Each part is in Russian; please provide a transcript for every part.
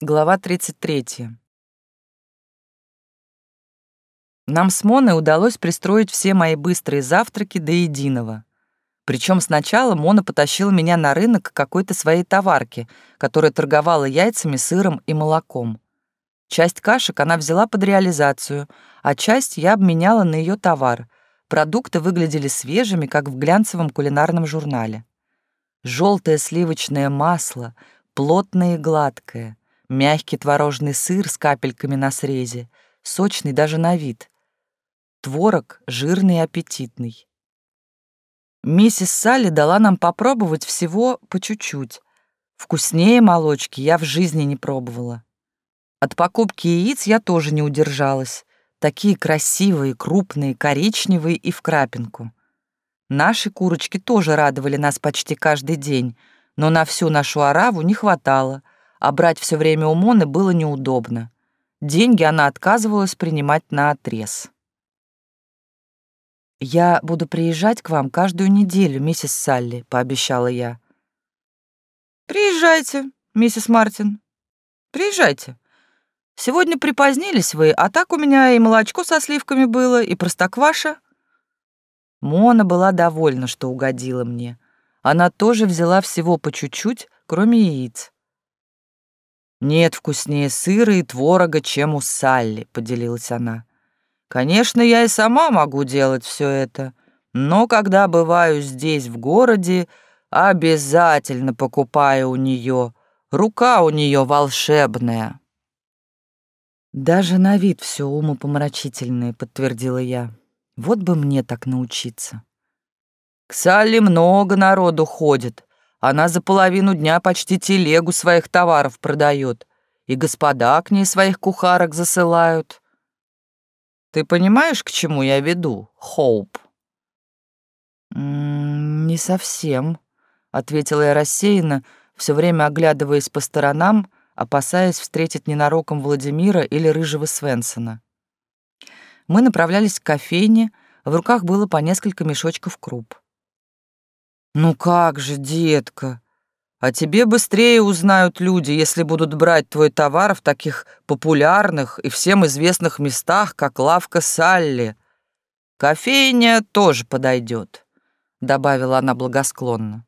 Глава 33. Нам с Моной удалось пристроить все мои быстрые завтраки до единого. Причем сначала Мона потащила меня на рынок какой-то своей товарке, которая торговала яйцами, сыром и молоком. Часть кашек она взяла под реализацию, а часть я обменяла на ее товар. Продукты выглядели свежими, как в глянцевом кулинарном журнале. Желтое сливочное масло, плотное и гладкое, мягкий творожный сыр с капельками на срезе, сочный даже на вид. Творог жирный и аппетитный. Миссис Салли дала нам попробовать всего по чуть-чуть. Вкуснее молочки я в жизни не пробовала. От покупки яиц я тоже не удержалась. Такие красивые, крупные, коричневые и в крапинку. Наши курочки тоже радовали нас почти каждый день, но на всю нашу ораву не хватало — а брать все время у Моны было неудобно. Деньги она отказывалась принимать на отрез. «Я буду приезжать к вам каждую неделю, миссис Салли», — пообещала я. «Приезжайте, миссис Мартин. Приезжайте. Сегодня припозднились вы, а так у меня и молочко со сливками было, и простокваша». Мона была довольна, что угодила мне. Она тоже взяла всего по чуть-чуть, кроме яиц. «Нет вкуснее сыра и творога, чем у Салли», — поделилась она. «Конечно, я и сама могу делать все это, но когда бываю здесь, в городе, обязательно покупаю у нее. Рука у нее волшебная». «Даже на вид все умопомрачительное», — подтвердила я. «Вот бы мне так научиться». «К Салли много народу ходит. Она за половину дня почти телегу своих товаров продает, и господа к ней своих кухарок засылают. Ты понимаешь, к чему я веду, Хоуп? «Не совсем», — ответила я рассеянно, все время оглядываясь по сторонам, опасаясь встретить ненароком Владимира или рыжего Свенсона. Мы направлялись к кофейне, в руках было по несколько мешочков круп. «Ну как же, детка, а тебе быстрее узнают люди, если будут брать твой товар в таких популярных и всем известных местах, как лавка Салли. Кофейня тоже подойдет», — добавила она благосклонно.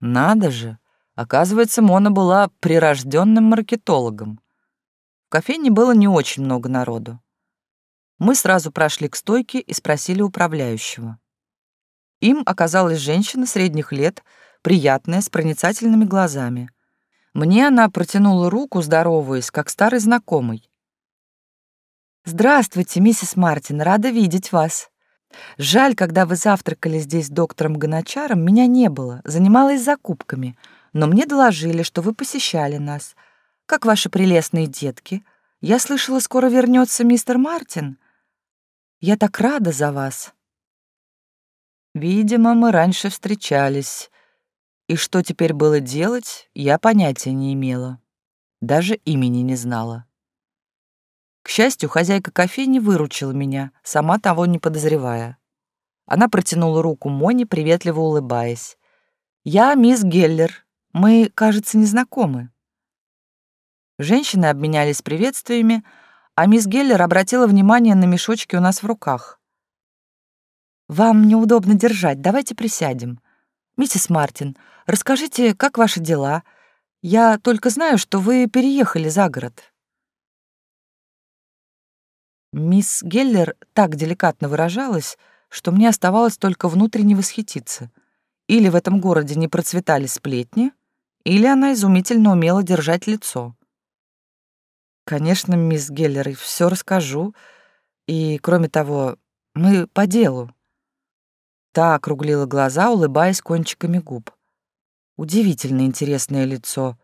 «Надо же, оказывается, Мона была прирожденным маркетологом. В кофейне было не очень много народу. Мы сразу прошли к стойке и спросили управляющего. Им оказалась женщина средних лет, приятная, с проницательными глазами. Мне она протянула руку, здороваясь, как старый знакомый. «Здравствуйте, миссис Мартин, рада видеть вас. Жаль, когда вы завтракали здесь с доктором Гоночаром, меня не было, занималась закупками, но мне доложили, что вы посещали нас. Как ваши прелестные детки? Я слышала, скоро вернется мистер Мартин. Я так рада за вас». Видимо, мы раньше встречались. И что теперь было делать, я понятия не имела. Даже имени не знала. К счастью, хозяйка кофейни выручила меня, сама того не подозревая. Она протянула руку Моне, приветливо улыбаясь. «Я мисс Геллер. Мы, кажется, не знакомы». Женщины обменялись приветствиями, а мисс Геллер обратила внимание на мешочки у нас в руках. Вам неудобно держать, давайте присядем. Миссис Мартин, расскажите, как ваши дела? Я только знаю, что вы переехали за город. Мисс Геллер так деликатно выражалась, что мне оставалось только внутренне восхититься. Или в этом городе не процветали сплетни, или она изумительно умела держать лицо. Конечно, мисс Геллер, все расскажу. И, кроме того, мы по делу. Та округлила глаза, улыбаясь кончиками губ. Удивительно интересное лицо.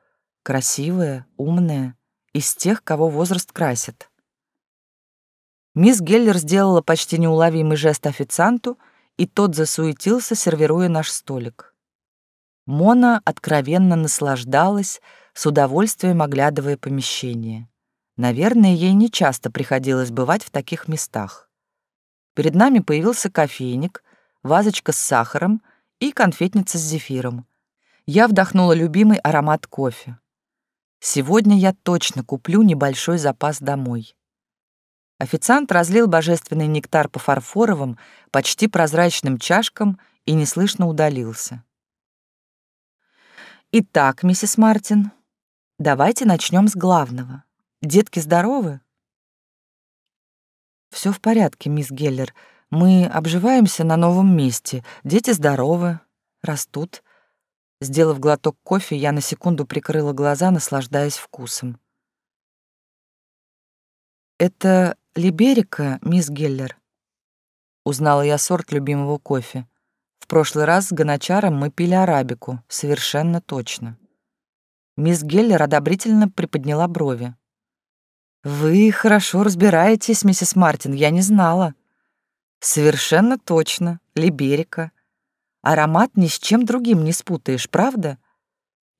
Красивое, умное. Из тех, кого возраст красит. Мисс Геллер сделала почти неуловимый жест официанту, и тот засуетился, сервируя наш столик. Мона откровенно наслаждалась, с удовольствием оглядывая помещение. Наверное, ей нечасто приходилось бывать в таких местах. Перед нами появился кофейник — вазочка с сахаром и конфетница с зефиром. Я вдохнула любимый аромат кофе. Сегодня я точно куплю небольшой запас домой. Официант разлил божественный нектар по фарфоровым, почти прозрачным чашкам и неслышно удалился. «Итак, миссис Мартин, давайте начнем с главного. Детки здоровы?» Все в порядке, мисс Геллер. Мы обживаемся на новом месте. Дети здоровы, растут. Сделав глоток кофе, я на секунду прикрыла глаза, наслаждаясь вкусом. «Это Либерика, мисс Геллер?» Узнала я сорт любимого кофе. В прошлый раз с гоночаром мы пили арабику, совершенно точно. Мисс Геллер одобрительно приподняла брови. «Вы хорошо разбираетесь, миссис Мартин, я не знала». «Совершенно точно, Либерика. Аромат ни с чем другим не спутаешь, правда?»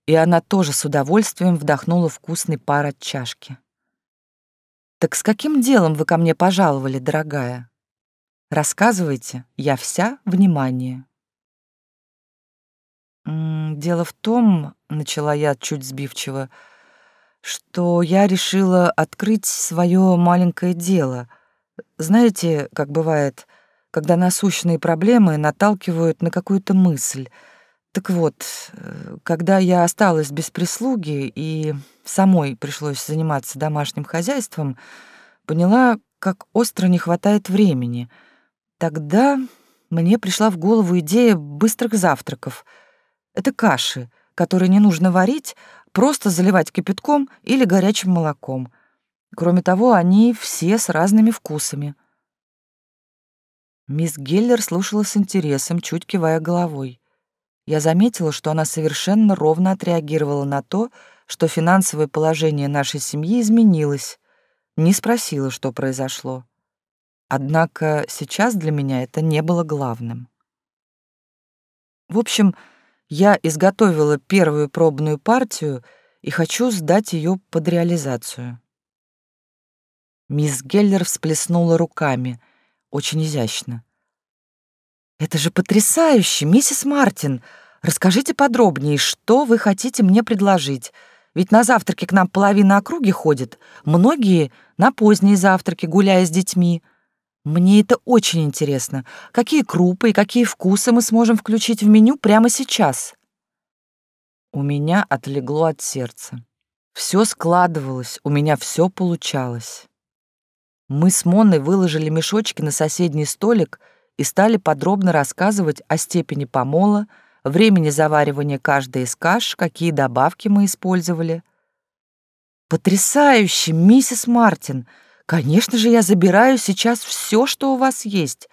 И она тоже с удовольствием вдохнула вкусный пар от чашки. «Так с каким делом вы ко мне пожаловали, дорогая? Рассказывайте, я вся внимание». «Дело в том», — начала я чуть сбивчиво, «что я решила открыть свое маленькое дело. Знаете, как бывает, когда насущные проблемы наталкивают на какую-то мысль. Так вот, э, когда я осталась без прислуги и самой пришлось заниматься домашним хозяйством, поняла, как остро не хватает времени. Тогда мне пришла в голову идея быстрых завтраков — это каши, которые не нужно варить, просто заливать кипятком или горячим молоком. Кроме того, они все с разными вкусами. Мисс Геллер слушала с интересом, чуть кивая головой. Я заметила, что она совершенно ровно отреагировала на то, что финансовое положение нашей семьи изменилось, не спросила, что произошло. Однако сейчас для меня это не было главным. В общем, я изготовила первую пробную партию и хочу сдать ее под реализацию. Мисс Геллер всплеснула руками, очень изящно. «Это же потрясающе, миссис Мартин! Расскажите подробнее, что вы хотите мне предложить? Ведь на завтраки к нам половина округи ходит, многие на поздние завтраки, гуляя с детьми. Мне это очень интересно. Какие крупы и какие вкусы мы сможем включить в меню прямо сейчас? У меня отлегло от сердца. Все складывалось, у меня все получалось. Мы с Монной выложили мешочки на соседний столик и стали подробно рассказывать о степени помола, времени заваривания каждой из каш, какие добавки мы использовали. «Потрясающе, миссис Мартин!» Конечно же, я забираю сейчас все, что у вас есть.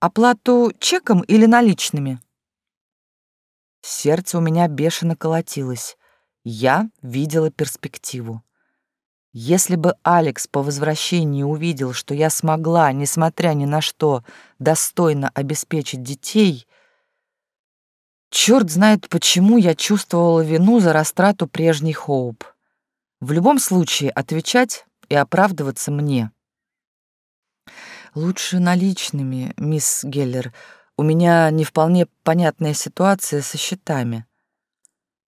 Оплату чеком или наличными? Сердце у меня бешено колотилось. Я видела перспективу. Если бы Алекс по возвращении увидел, что я смогла, несмотря ни на что, достойно обеспечить детей, черт знает почему я чувствовала вину за растрату прежней Хоуп. В любом случае, отвечать и оправдываться мне. Лучше наличными, мисс Геллер. У меня не вполне понятная ситуация со счетами.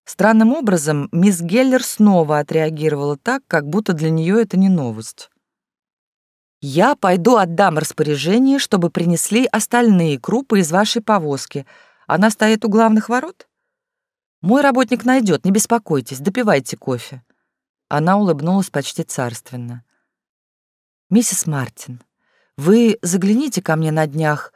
Странным образом, мисс Геллер снова отреагировала так, как будто для нее это не новость. «Я пойду отдам распоряжение, чтобы принесли остальные крупы из вашей повозки. Она стоит у главных ворот? Мой работник найдет, не беспокойтесь, допивайте кофе». Она улыбнулась почти царственно. «Миссис Мартин, вы загляните ко мне на днях.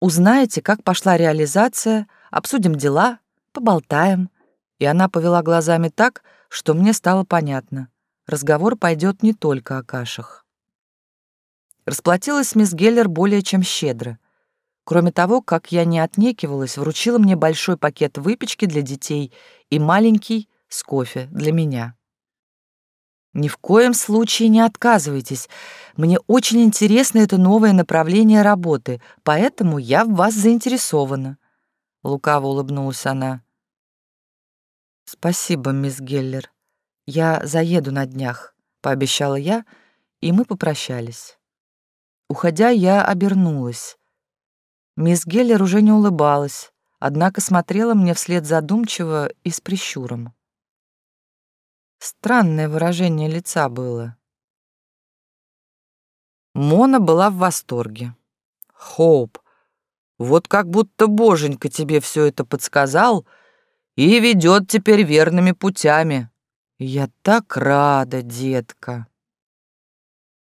Узнаете, как пошла реализация, обсудим дела, поболтаем». И она повела глазами так, что мне стало понятно. Разговор пойдет не только о кашах. Расплатилась мисс Геллер более чем щедро. Кроме того, как я не отнекивалась, вручила мне большой пакет выпечки для детей и маленький с кофе для меня. Ни в коем случае не отказывайтесь. Мне очень интересно это новое направление работы, поэтому я в вас заинтересована. Лукаво улыбнулась она. Спасибо, мисс Геллер. Я заеду на днях, пообещала я, и мы попрощались. Уходя, я обернулась. Мисс Геллер уже не улыбалась, однако смотрела мне вслед задумчиво и с прищуром. Странное выражение лица было. Мона была в восторге. Хоуп, вот как будто боженька тебе все это подсказал и ведет теперь верными путями. Я так рада, детка.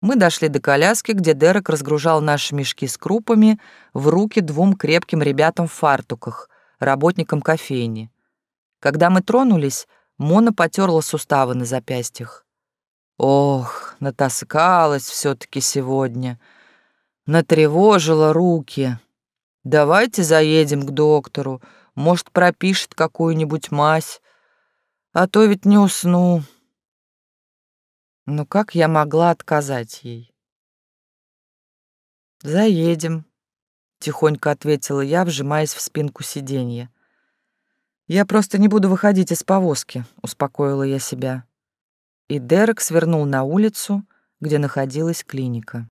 Мы дошли до коляски, где Дерек разгружал наши мешки с крупами в руки двум крепким ребятам в фартуках, работникам кофейни. Когда мы тронулись, Мона потерла суставы на запястьях. Ох, натаскалась все таки сегодня. Натревожила руки. Давайте заедем к доктору. Может, пропишет какую-нибудь мазь. А то ведь не усну. Но как я могла отказать ей? «Заедем», — тихонько ответила я, вжимаясь в спинку сиденья. «Я просто не буду выходить из повозки», — успокоила я себя. И Дерек свернул на улицу, где находилась клиника.